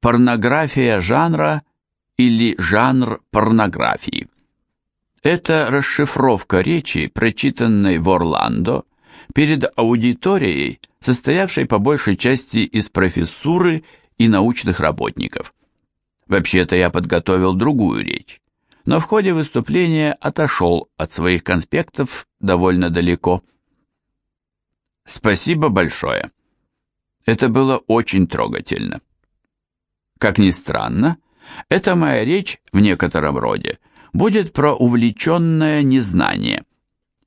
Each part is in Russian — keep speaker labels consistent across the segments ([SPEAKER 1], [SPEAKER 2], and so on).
[SPEAKER 1] Порнография жанра или жанр порнографии. Это расшифровка речи, прочитанной в Орландо перед аудиторией, состоявшей по большей части из профессуры и научных работников. Вообще-то я подготовил другую речь, но в ходе выступления отошел от своих конспектов довольно далеко. Спасибо большое. Это было очень трогательно. Как ни странно, эта моя речь в некотором роде будет про увлеченное незнание.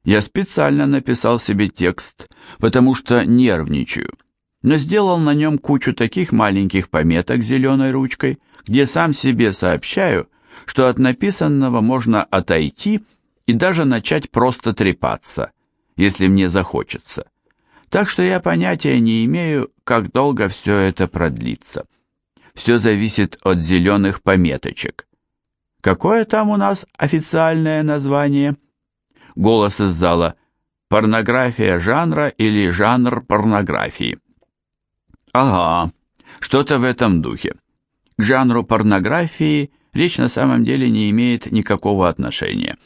[SPEAKER 1] Я специально написал себе текст, потому что нервничаю, но сделал на нем кучу таких маленьких пометок зеленой ручкой, где сам себе сообщаю, что от написанного можно отойти и даже начать просто трепаться, если мне захочется. Так что я понятия не имею, как долго все это продлится. Все зависит от зеленых пометочек. Какое там у нас официальное название? Голос из зала. Порнография жанра или жанр порнографии? Ага, что-то в этом духе. К жанру порнографии речь на самом деле не имеет никакого отношения.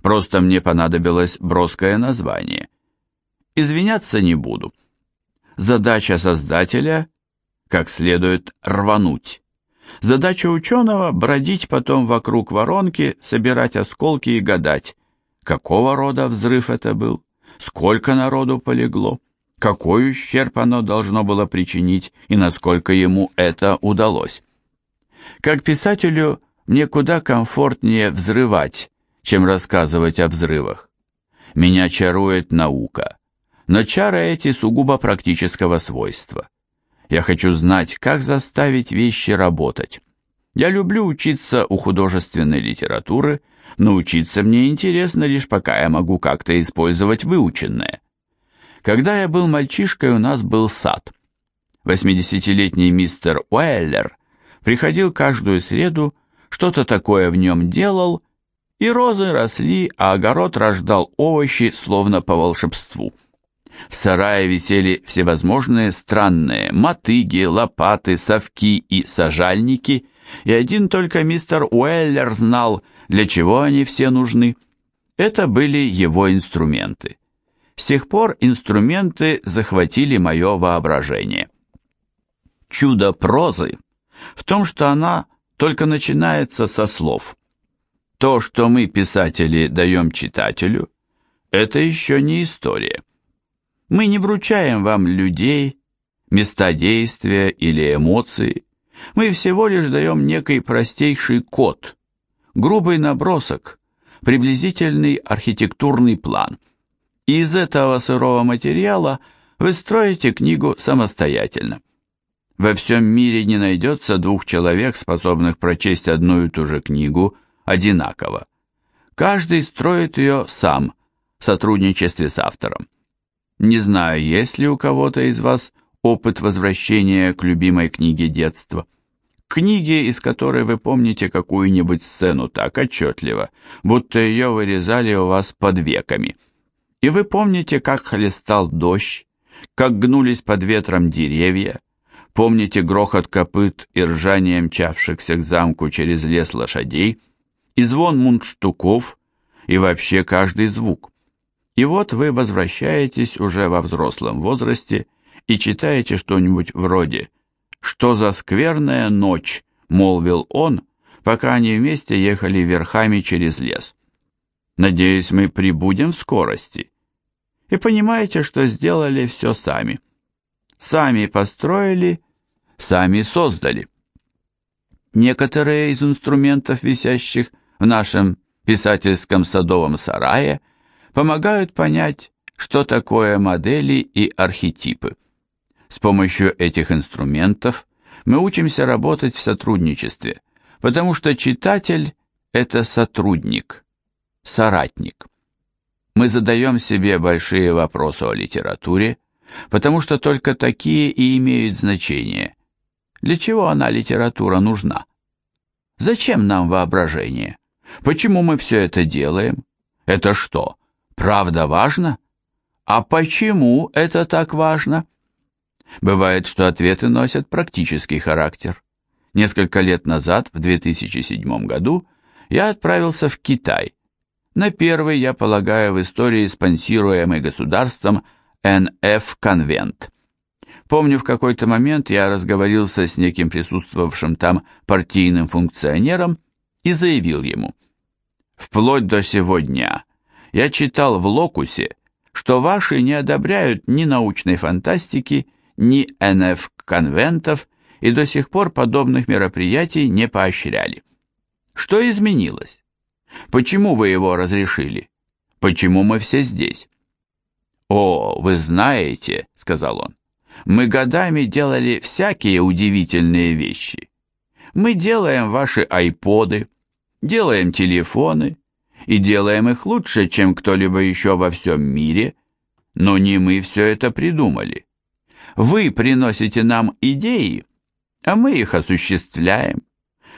[SPEAKER 1] Просто мне понадобилось броское название. Извиняться не буду. Задача создателя – как следует рвануть. Задача ученого – бродить потом вокруг воронки, собирать осколки и гадать, какого рода взрыв это был, сколько народу полегло, какой ущерб оно должно было причинить и насколько ему это удалось. Как писателю мне куда комфортнее взрывать, чем рассказывать о взрывах. Меня чарует наука, но чары эти сугубо практического свойства. Я хочу знать, как заставить вещи работать. Я люблю учиться у художественной литературы, но учиться мне интересно лишь пока я могу как-то использовать выученное. Когда я был мальчишкой, у нас был сад. 80-летний мистер Уэллер приходил каждую среду, что-то такое в нем делал, и розы росли, а огород рождал овощи, словно по волшебству. В сарае висели всевозможные странные мотыги, лопаты, совки и сажальники, и один только мистер Уэллер знал, для чего они все нужны. Это были его инструменты. С тех пор инструменты захватили мое воображение. Чудо прозы в том, что она только начинается со слов. То, что мы, писатели, даем читателю, это еще не история. Мы не вручаем вам людей, места действия или эмоции. Мы всего лишь даем некий простейший код, грубый набросок, приблизительный архитектурный план. И из этого сырого материала вы строите книгу самостоятельно. Во всем мире не найдется двух человек, способных прочесть одну и ту же книгу одинаково. Каждый строит ее сам, в сотрудничестве с автором. Не знаю, есть ли у кого-то из вас опыт возвращения к любимой книге детства. Книге, из которой вы помните какую-нибудь сцену так отчетливо, будто ее вырезали у вас под веками. И вы помните, как хлестал дождь, как гнулись под ветром деревья, помните грохот копыт и ржание мчавшихся к замку через лес лошадей, и звон мундштуков, и вообще каждый звук. И вот вы возвращаетесь уже во взрослом возрасте и читаете что-нибудь вроде «Что за скверная ночь», — молвил он, пока они вместе ехали верхами через лес. «Надеюсь, мы прибудем в скорости». И понимаете, что сделали все сами. Сами построили, сами создали. Некоторые из инструментов, висящих в нашем писательском садовом сарае, помогают понять, что такое модели и архетипы. С помощью этих инструментов мы учимся работать в сотрудничестве, потому что читатель – это сотрудник, соратник. Мы задаем себе большие вопросы о литературе, потому что только такие и имеют значение. Для чего она, литература, нужна? Зачем нам воображение? Почему мы все это делаем? Это что, Правда важно? А почему это так важно? Бывает, что ответы носят практический характер. несколько лет назад, в 2007 году, я отправился в Китай. На первый, я полагаю, в истории спонсируемый государством НФ-конвент. Помню, в какой-то момент я разговорился с неким присутствовавшим там партийным функционером и заявил ему, «Вплоть до сегодня я читал в Локусе, что ваши не одобряют ни научной фантастики, ни НФ-конвентов и до сих пор подобных мероприятий не поощряли. Что изменилось? Почему вы его разрешили? Почему мы все здесь? О, вы знаете, сказал он, мы годами делали всякие удивительные вещи. Мы делаем ваши айподы, делаем телефоны и делаем их лучше, чем кто-либо еще во всем мире, но не мы все это придумали. Вы приносите нам идеи, а мы их осуществляем.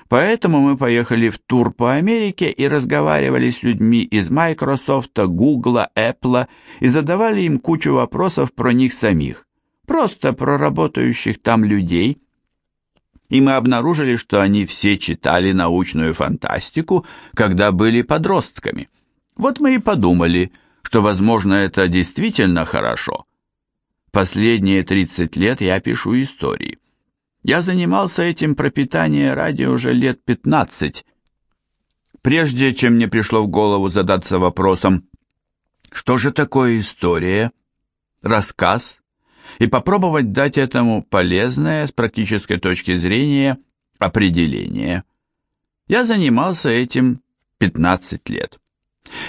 [SPEAKER 1] Поэтому мы поехали в тур по Америке и разговаривали с людьми из Microsoft, Google, Apple и задавали им кучу вопросов про них самих, просто про работающих там людей. И мы обнаружили, что они все читали научную фантастику, когда были подростками. Вот мы и подумали, что, возможно, это действительно хорошо. Последние 30 лет я пишу истории. Я занимался этим пропитание ради уже лет 15. Прежде чем мне пришло в голову задаться вопросом, что же такое история, рассказ, и попробовать дать этому полезное с практической точки зрения определение. Я занимался этим 15 лет.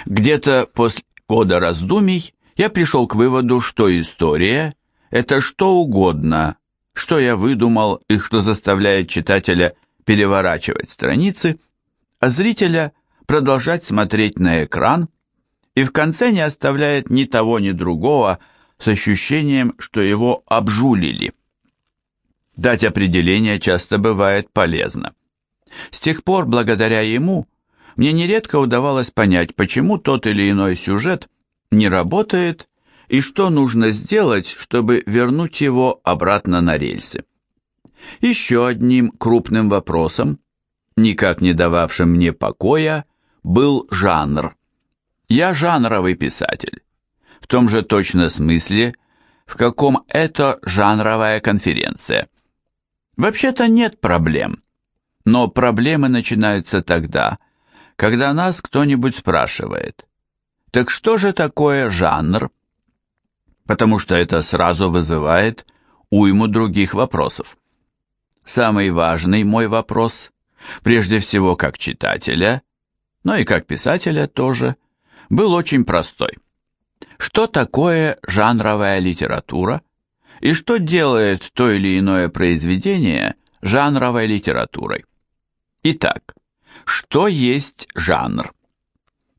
[SPEAKER 1] Где-то после года раздумий я пришел к выводу, что история – это что угодно, что я выдумал и что заставляет читателя переворачивать страницы, а зрителя продолжать смотреть на экран и в конце не оставляет ни того, ни другого с ощущением, что его обжулили. Дать определение часто бывает полезно. С тех пор, благодаря ему, мне нередко удавалось понять, почему тот или иной сюжет не работает и что нужно сделать, чтобы вернуть его обратно на рельсы. Еще одним крупным вопросом, никак не дававшим мне покоя, был жанр. Я жанровый писатель, в том же точно смысле, в каком это жанровая конференция. Вообще-то нет проблем, но проблемы начинаются тогда, когда нас кто-нибудь спрашивает, так что же такое жанр? потому что это сразу вызывает уйму других вопросов. Самый важный мой вопрос, прежде всего как читателя, но и как писателя тоже, был очень простой. Что такое жанровая литература и что делает то или иное произведение жанровой литературой? Итак, что есть жанр?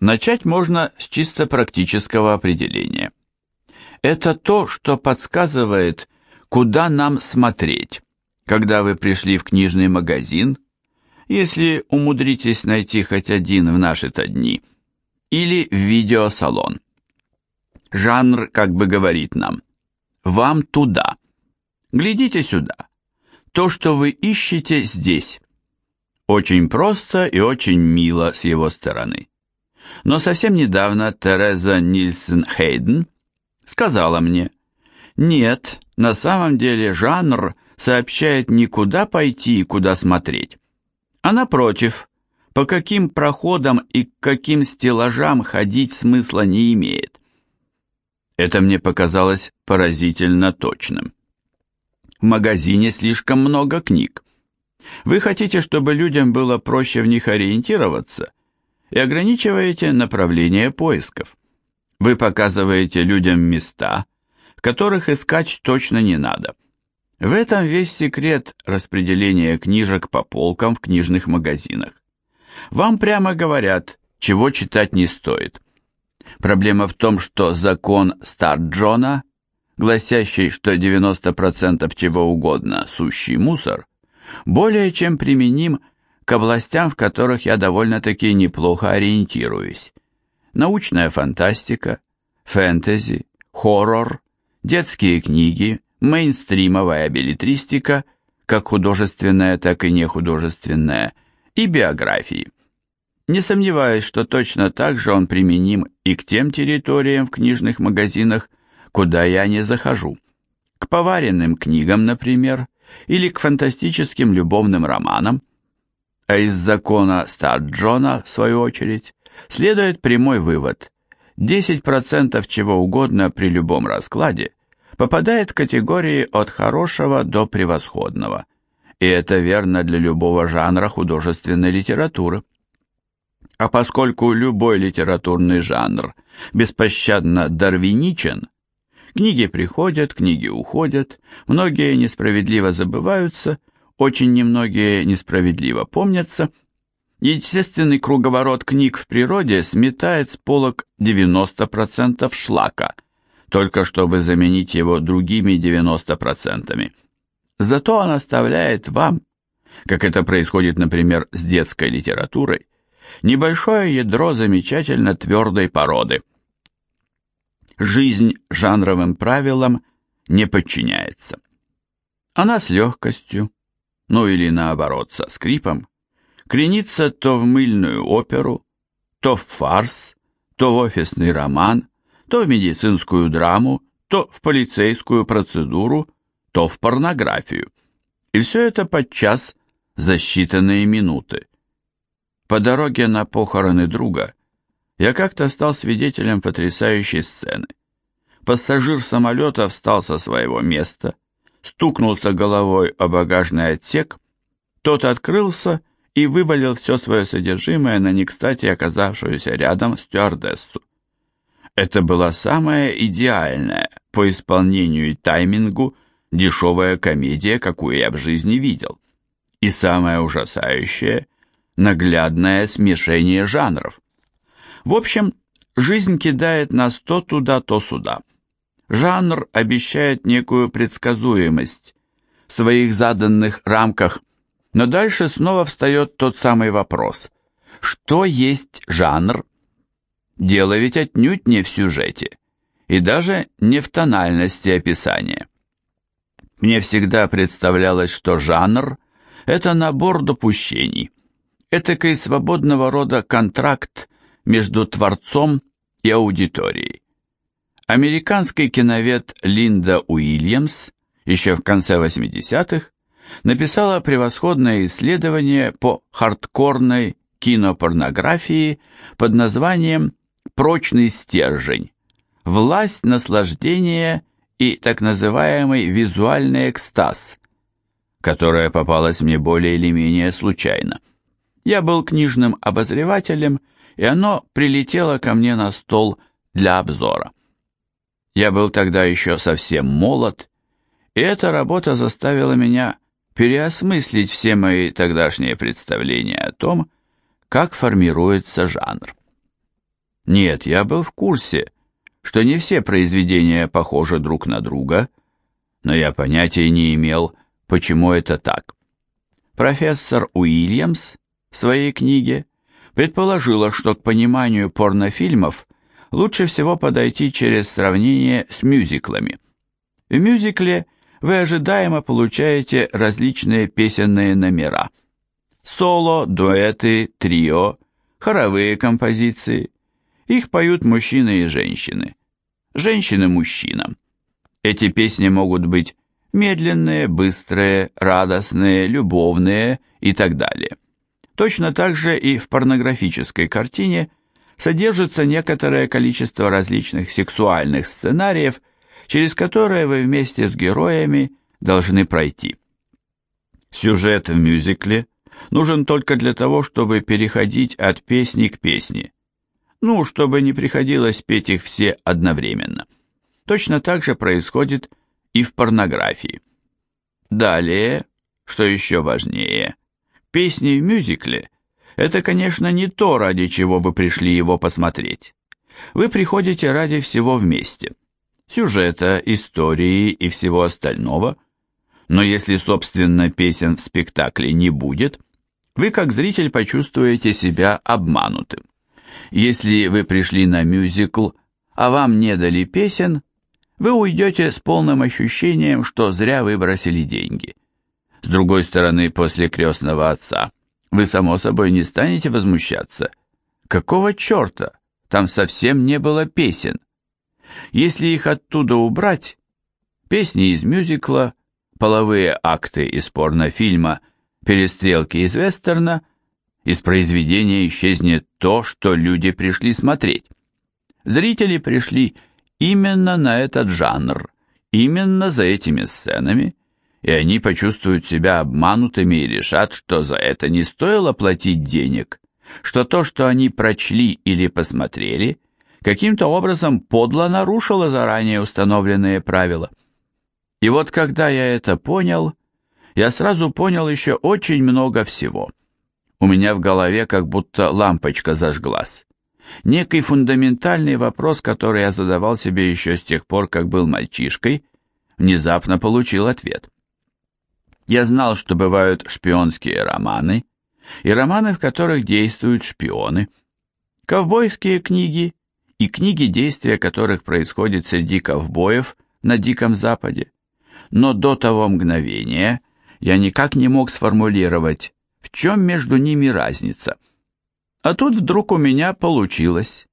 [SPEAKER 1] Начать можно с чисто практического определения – это то, что подсказывает, куда нам смотреть, когда вы пришли в книжный магазин, если умудритесь найти хоть один в наши-то дни, или в видеосалон. Жанр как бы говорит нам, вам туда, глядите сюда, то, что вы ищете здесь. Очень просто и очень мило с его стороны. Но совсем недавно Тереза Нильсен Хейден сказала мне, «Нет, на самом деле жанр сообщает не куда пойти и куда смотреть, а напротив, по каким проходам и к каким стеллажам ходить смысла не имеет». Это мне показалось поразительно точным. В магазине слишком много книг. Вы хотите, чтобы людям было проще в них ориентироваться и ограничиваете направление поисков. Вы показываете людям места, которых искать точно не надо. В этом весь секрет распределения книжек по полкам в книжных магазинах. Вам прямо говорят, чего читать не стоит. Проблема в том, что закон Старт Джона, гласящий, что 90% чего угодно – сущий мусор, более чем применим к областям, в которых я довольно-таки неплохо ориентируюсь научная фантастика, фэнтези, хоррор, детские книги, мейнстримовая билетристика, как художественное, так и нехудожественное, и биографии. Не сомневаюсь, что точно так же он применим и к тем территориям в книжных магазинах, куда я не захожу. К поваренным книгам, например, или к фантастическим любовным романам. А из закона Старт Джона, в свою очередь, следует прямой вывод. 10% чего угодно при любом раскладе попадает в категории от хорошего до превосходного. И это верно для любого жанра художественной литературы. А поскольку любой литературный жанр беспощадно дарвиничен, книги приходят, книги уходят, многие несправедливо забываются, очень немногие несправедливо помнятся, естественный круговорот книг в природе сметает с полок 90% шлака, только чтобы заменить его другими 90%. Зато он оставляет вам, как это происходит, например, с детской литературой, небольшое ядро замечательно твердой породы. Жизнь жанровым правилам не подчиняется. Она с легкостью, ну или наоборот со скрипом, кренится то в мыльную оперу, то в фарс, то в офисный роман, то в медицинскую драму, то в полицейскую процедуру, то в порнографию. И все это подчас за считанные минуты. По дороге на похороны друга я как-то стал свидетелем потрясающей сцены. Пассажир самолета встал со своего места, стукнулся головой о багажный отсек, тот открылся и вывалил все свое содержимое на не кстати оказавшуюся рядом стюардессу. Это была самая идеальная по исполнению и таймингу дешевая комедия, какую я в жизни видел. И самое ужасающее наглядное смешение жанров. В общем, жизнь кидает нас то туда, то сюда. Жанр обещает некую предсказуемость в своих заданных рамках, но дальше снова встает тот самый вопрос. Что есть жанр? Дело ведь отнюдь не в сюжете, и даже не в тональности описания. Мне всегда представлялось, что жанр – это набор допущений – этакой свободного рода контракт между творцом и аудиторией. Американский киновед Линда Уильямс еще в конце 80-х написала превосходное исследование по хардкорной кинопорнографии под названием «Прочный стержень. Власть, наслаждение и так называемый визуальный экстаз», которая попалась мне более или менее случайно. Я был книжным обозревателем, и оно прилетело ко мне на стол для обзора. Я был тогда еще совсем молод, и эта работа заставила меня переосмыслить все мои тогдашние представления о том, как формируется жанр. Нет, я был в курсе, что не все произведения похожи друг на друга, но я понятия не имел, почему это так. Профессор Уильямс своей книге предположила, что к пониманию порнофильмов лучше всего подойти через сравнение с мюзиклами. В мюзикле вы ожидаемо получаете различные песенные номера. Соло, дуэты, трио, хоровые композиции. Их поют мужчины и женщины. Женщины мужчинам. Эти песни могут быть медленные, быстрые, радостные, любовные и так далее. Точно так же и в порнографической картине содержится некоторое количество различных сексуальных сценариев, через которые вы вместе с героями должны пройти. Сюжет в мюзикле нужен только для того, чтобы переходить от песни к песне. Ну, чтобы не приходилось петь их все одновременно. Точно так же происходит и в порнографии. Далее, что еще важнее – Песни в мюзикле – это, конечно, не то, ради чего вы пришли его посмотреть. Вы приходите ради всего вместе. Сюжета, истории и всего остального. Но если, собственно, песен в спектакле не будет, вы как зритель почувствуете себя обманутым. Если вы пришли на мюзикл, а вам не дали песен, вы уйдете с полным ощущением, что зря выбросили деньги. С другой стороны, после крестного отца вы, само собой, не станете возмущаться. Какого черта? Там совсем не было песен. Если их оттуда убрать, песни из мюзикла, половые акты из порнофильма, перестрелки из вестерна, из произведения исчезнет то, что люди пришли смотреть. Зрители пришли именно на этот жанр, именно за этими сценами, и они почувствуют себя обманутыми и решат, что за это не стоило платить денег, что то, что они прочли или посмотрели, каким-то образом подло нарушило заранее установленные правила. И вот когда я это понял, я сразу понял еще очень много всего. У меня в голове как будто лампочка зажглась. Некий фундаментальный вопрос, который я задавал себе еще с тех пор, как был мальчишкой, внезапно получил ответ. Я знал, что бывают шпионские романы, и романы, в которых действуют шпионы, ковбойские книги и книги, действия которых происходит среди ковбоев на Диком Западе. Но до того мгновения я никак не мог сформулировать, в чем между ними разница. А тут вдруг у меня получилось.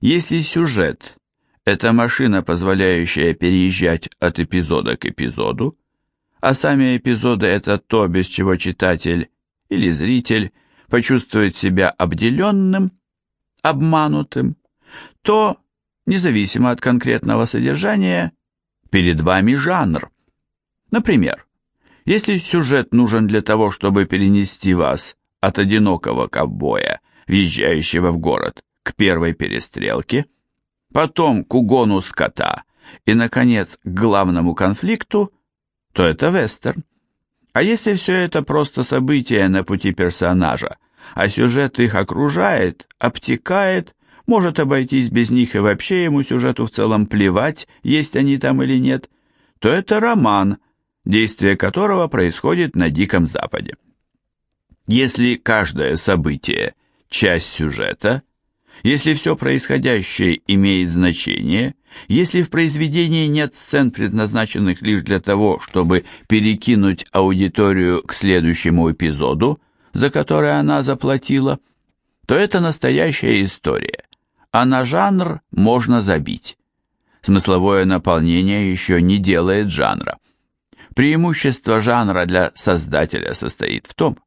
[SPEAKER 1] Если сюжет – это машина, позволяющая переезжать от эпизода к эпизоду, а сами эпизоды – это то, без чего читатель или зритель почувствует себя обделенным, обманутым, то, независимо от конкретного содержания, перед вами жанр. Например, если сюжет нужен для того, чтобы перенести вас от одинокого ковбоя, въезжающего в город, к первой перестрелке, потом к угону скота и, наконец, к главному конфликту, то это вестерн. А если все это просто события на пути персонажа, а сюжет их окружает, обтекает, может обойтись без них и вообще ему сюжету в целом плевать, есть они там или нет, то это роман, действие которого происходит на Диком Западе. Если каждое событие – часть сюжета, если все происходящее имеет значение, если в произведении нет сцен, предназначенных лишь для того, чтобы перекинуть аудиторию к следующему эпизоду, за который она заплатила, то это настоящая история, а на жанр можно забить. Смысловое наполнение еще не делает жанра. Преимущество жанра для создателя состоит в том,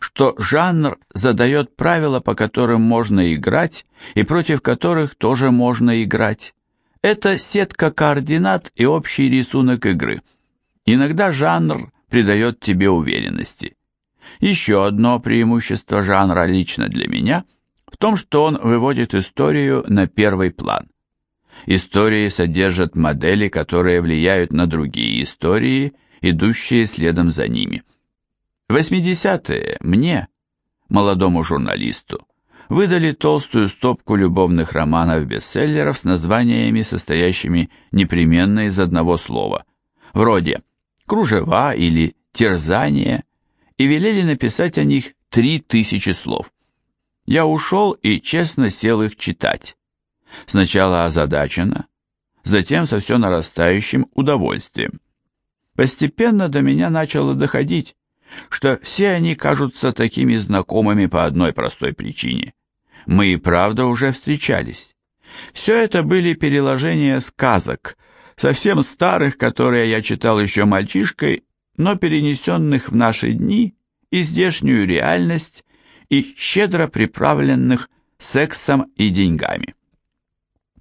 [SPEAKER 1] что жанр задает правила, по которым можно играть и против которых тоже можно играть. Это сетка координат и общий рисунок игры. Иногда жанр придает тебе уверенности. Еще одно преимущество жанра лично для меня в том, что он выводит историю на первый план. Истории содержат модели, которые влияют на другие истории, идущие следом за ними. В 80-е мне, молодому журналисту, выдали толстую стопку любовных романов-бестселлеров с названиями, состоящими непременно из одного слова, вроде «кружева» или «терзание», и велели написать о них три тысячи слов. Я ушел и честно сел их читать. Сначала озадаченно, затем со все нарастающим удовольствием. Постепенно до меня начало доходить, что все они кажутся такими знакомыми по одной простой причине. Мы и правда уже встречались. Все это были переложения сказок, совсем старых, которые я читал еще мальчишкой, но перенесенных в наши дни и здешнюю реальность и щедро приправленных сексом и деньгами.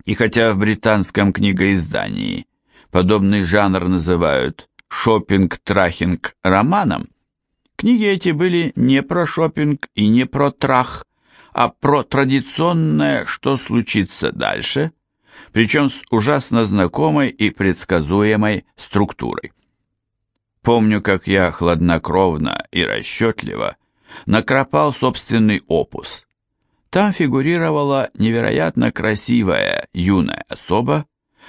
[SPEAKER 1] И хотя в британском книгоиздании подобный жанр называют шопинг-трахинг романом, Книги эти были не про шопинг и не про трах, а про традиционное «что случится дальше», причем с ужасно знакомой и предсказуемой структурой. Помню, как я хладнокровно и расчетливо накропал собственный опус. Там фигурировала невероятно красивая юная особа,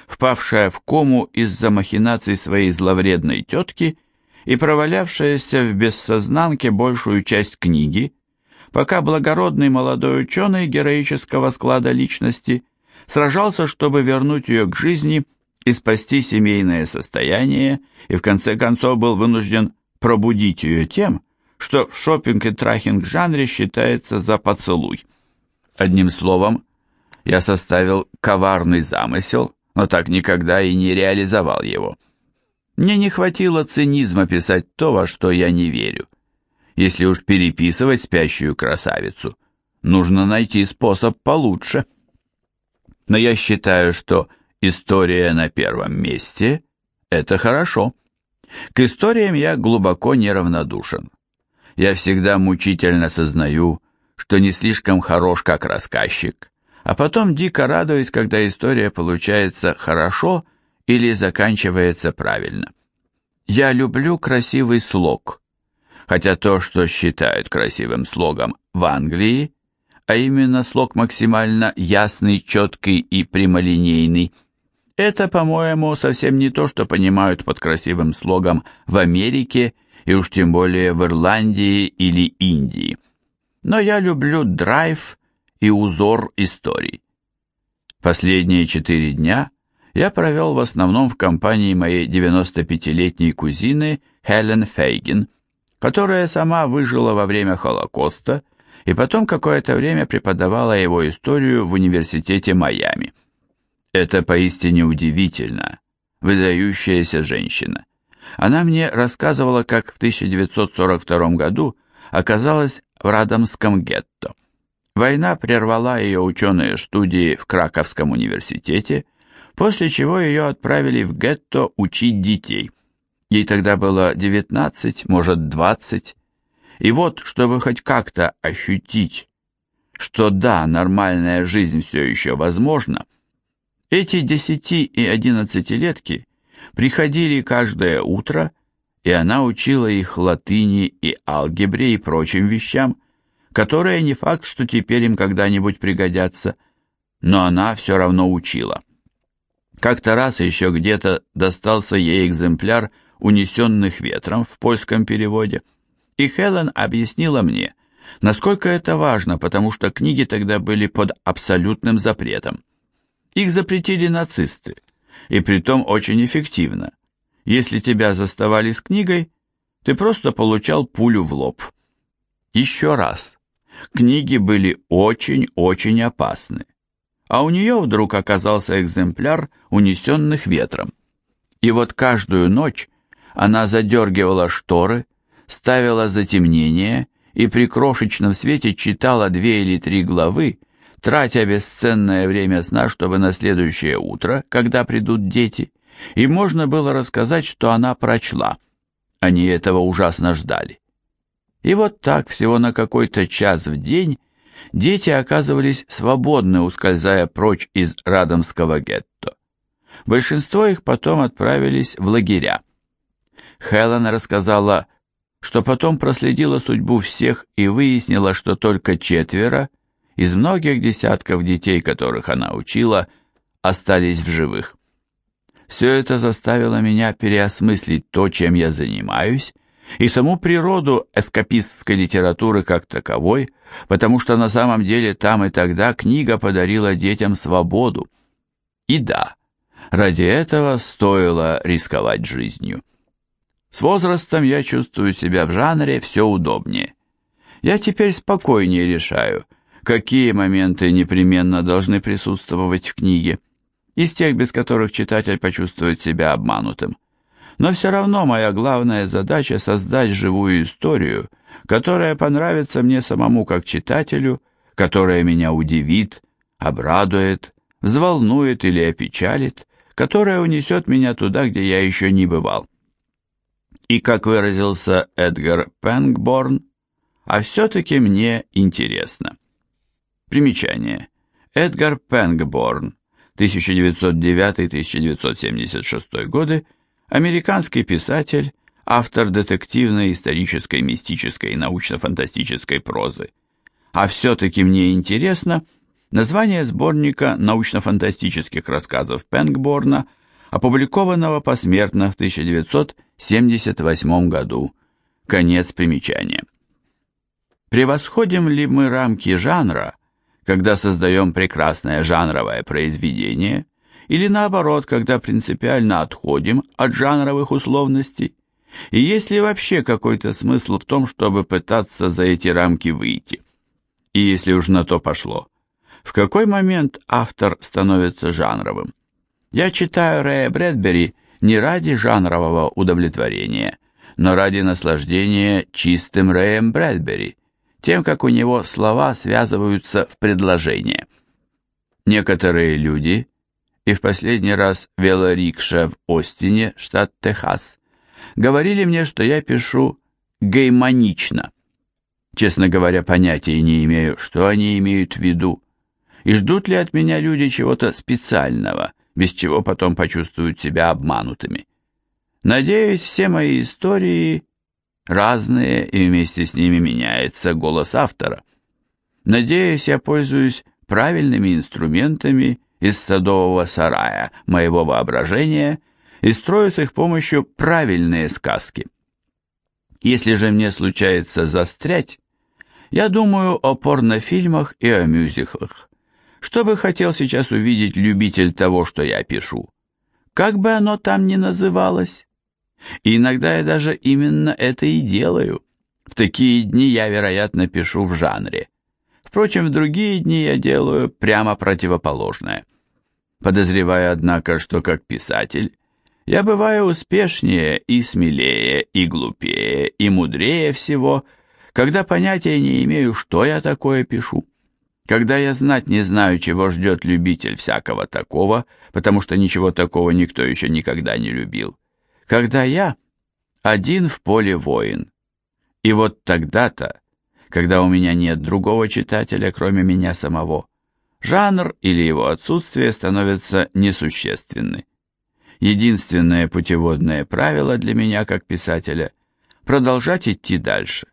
[SPEAKER 1] впавшая в кому из-за махинаций своей зловредной тетки и провалявшаяся в бессознанке большую часть книги, пока благородный молодой ученый героического склада личности сражался, чтобы вернуть ее к жизни и спасти семейное состояние, и в конце концов был вынужден пробудить ее тем, что в шопинг и трахинг жанре считается за поцелуй. Одним словом, я составил коварный замысел, но так никогда и не реализовал его. Мне не хватило цинизма писать то, во что я не верю. Если уж переписывать спящую красавицу, нужно найти способ получше. Но я считаю, что история на первом месте – это хорошо. К историям я глубоко неравнодушен. Я всегда мучительно сознаю, что не слишком хорош как рассказчик, а потом дико радуюсь, когда история получается хорошо или заканчивается правильно. Я люблю красивый слог, хотя то, что считают красивым слогом в Англии, а именно слог максимально ясный, четкий и прямолинейный, это, по-моему, совсем не то, что понимают под красивым слогом в Америке и уж тем более в Ирландии или Индии. Но я люблю драйв и узор историй. Последние четыре дня я провел в основном в компании моей 95-летней кузины Хелен Фейгин, которая сама выжила во время Холокоста и потом какое-то время преподавала его историю в университете Майами. Это поистине удивительно, выдающаяся женщина. Она мне рассказывала, как в 1942 году оказалась в Радомском гетто. Война прервала ее ученые студии в Краковском университете, после чего ее отправили в гетто учить детей. Ей тогда было 19, может 20. И вот, чтобы хоть как-то ощутить, что да, нормальная жизнь все еще возможна, эти 10 и 11-летки приходили каждое утро, и она учила их латыни и алгебре и прочим вещам, которые не факт, что теперь им когда-нибудь пригодятся, но она все равно учила. Как-то раз еще где-то достался ей экземпляр «Унесенных ветром» в польском переводе, и Хелен объяснила мне, насколько это важно, потому что книги тогда были под абсолютным запретом. Их запретили нацисты, и притом очень эффективно. Если тебя заставали с книгой, ты просто получал пулю в лоб. Еще раз, Книги были очень-очень опасны. А у нее вдруг оказался экземпляр унесенных ветром. И вот каждую ночь она задергивала шторы, ставила затемнение и при крошечном свете читала две или три главы, тратя бесценное время сна, чтобы на следующее утро, когда придут дети, и можно было рассказать, что она прочла. Они этого ужасно ждали. И вот так, всего на какой-то час в день, дети оказывались свободны, ускользая прочь из Радомского гетто. Большинство их потом отправились в лагеря. Хелен рассказала, что потом проследила судьбу всех и выяснила, что только четверо из многих десятков детей, которых она учила, остались в живых. Все это заставило меня переосмыслить то, чем я занимаюсь, и саму природу эскапистской литературы как таковой, потому что на самом деле там и тогда книга подарила детям свободу. И да, ради этого стоило рисковать жизнью. С возрастом я чувствую себя в жанре все удобнее. Я теперь спокойнее решаю, какие моменты непременно должны присутствовать в книге, из тех, без которых читатель почувствует себя обманутым. Но все равно моя главная задача создать живую историю, которая понравится мне самому как читателю, которая меня удивит, обрадует, взволнует или опечалит, которая унесет меня туда, где я еще не бывал. И, как выразился Эдгар Пенгборн, а все-таки мне интересно. Примечание. Эдгар Пенгборн, 1909-1976 годы, Американский писатель, автор детективной, исторической, мистической и научно-фантастической прозы. А все-таки мне интересно название сборника научно-фантастических рассказов Пенгборна, опубликованного посмертно в 1978 году. Конец примечания. Превосходим ли мы рамки жанра, когда создаем прекрасное жанровое произведение – или наоборот, когда принципиально отходим от жанровых условностей, И есть ли вообще какой-то смысл в том, чтобы пытаться за эти рамки выйти? И если уж на то пошло, в какой момент автор становится жанровым? Я читаю Рэя Брэдбери не ради жанрового удовлетворения, но ради наслаждения чистым Рэем Брэдбери, тем, как у него слова связываются в предложение. Некоторые люди, и в последний раз велорикша в Остине, штат Техас, говорили мне, что я пишу геймонично. Честно говоря, понятия не имею, что они имеют в виду, и ждут ли от меня люди чего-то специального, без чего потом почувствуют себя обманутыми. Надеюсь, все мои истории разные, и вместе с ними меняется голос автора. Надеюсь, я пользуюсь правильными инструментами из садового сарая моего воображения и строю с их помощью правильные сказки. Если же мне случается застрять, я думаю о порнофильмах и о мюзиклах. Что бы хотел сейчас увидеть любитель того, что я пишу? Как бы оно там ни называлось? И иногда я даже именно это и делаю. В такие дни я, вероятно, пишу в жанре. Впрочем, в другие дни я делаю прямо противоположное. Подозревая, однако, что как писатель я бываю успешнее и смелее, и глупее, и мудрее всего, когда понятия не имею, что я такое пишу. Когда я знать не знаю, чего ждет любитель всякого такого, потому что ничего такого никто еще никогда не любил. Когда я один в поле воин. И вот тогда-то, когда у меня нет другого читателя, кроме меня самого, жанр или его отсутствие становятся несущественны. Единственное путеводное правило для меня как писателя – продолжать идти дальше,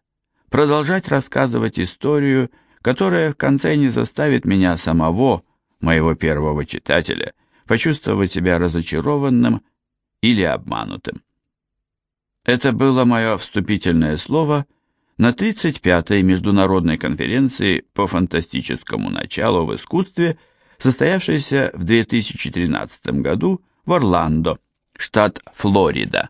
[SPEAKER 1] продолжать рассказывать историю, которая в конце не заставит меня самого, моего первого читателя, почувствовать себя разочарованным или обманутым. Это было мое вступительное слово на 35-й международной конференции по фантастическому началу в искусстве, состоявшейся в 2013 году в Орландо, штат Флорида.